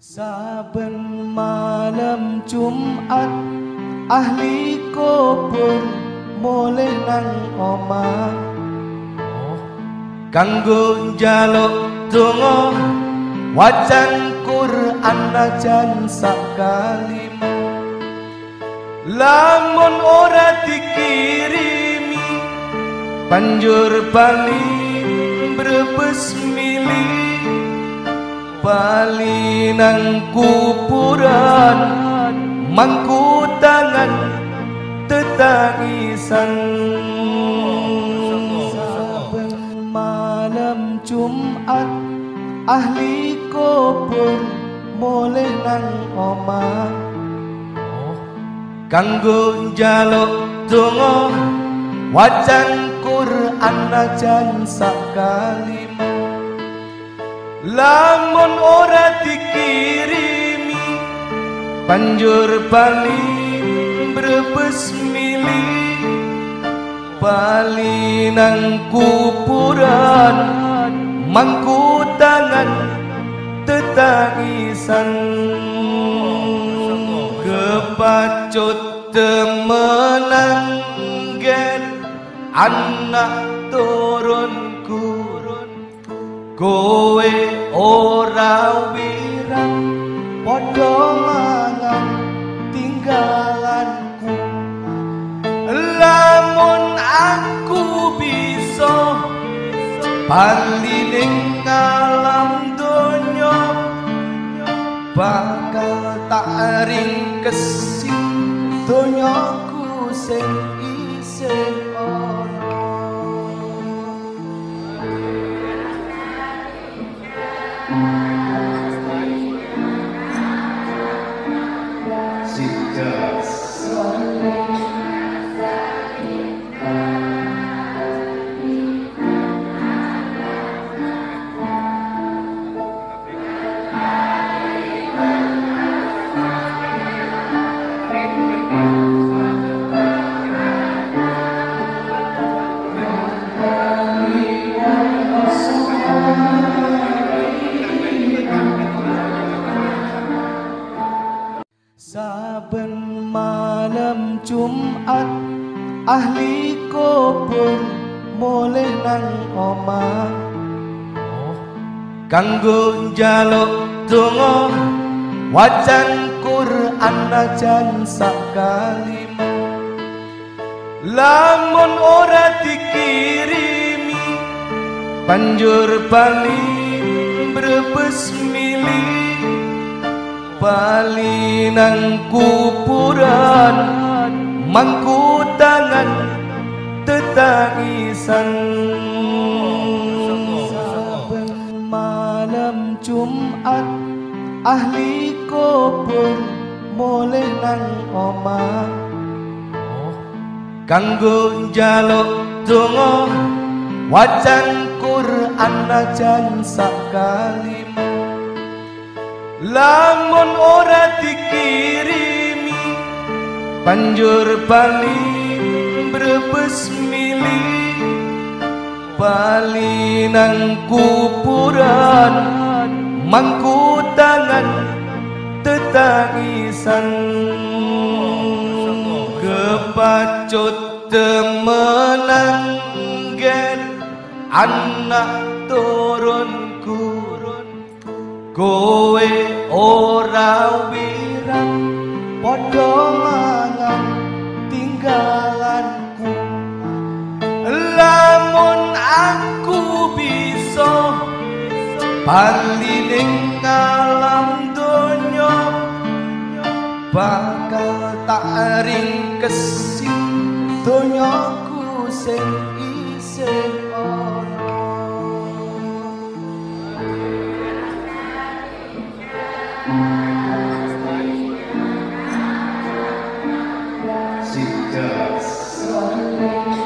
Saben malam Jumat ahli kubur mulai nang omah. Kanggo njaluk donga wajan Quran najan sakalima Lamun ora dikirimi banjur bali brebes milih bali nang kuburan mangku tangan tetangisan malam Jumat ahli kubur mulai nang omah kanggo njaluk donga wajan Quran najan sakalima lamun ora dikirimi banjur bali brebes milih bali nang kuburan mangku tangan tetangisan kepacut temenang gen anak turunku kowe ora wirang padha mangan tinggalanku. Lamun aku bisa bali ning alam donya bakal tak ringkesi donyaku sing isih Yes. Saben malam Jumat ahli kubur mulai nang omah. Kanggo njaluk donga wajan Quran najan sakalima lamun ora dikirimi banjur bali brebes milih bali nang kuburan mangku tangan tetangisan. Saben malam Jumat ahli kubur mulai nang omah kanggo njaluk donga wajan Quran najan sakalima lamun ora dikirimi banjur bali brebes milih bali nang kuburan mangku tangan tetangisan. Kepacut temenang gen anak turunku kowe ora wirang padha mangan tinggalanku. Lamun aku bisa bali ning alam donya bakal tak ringkesi donyaku sing isih Yes, I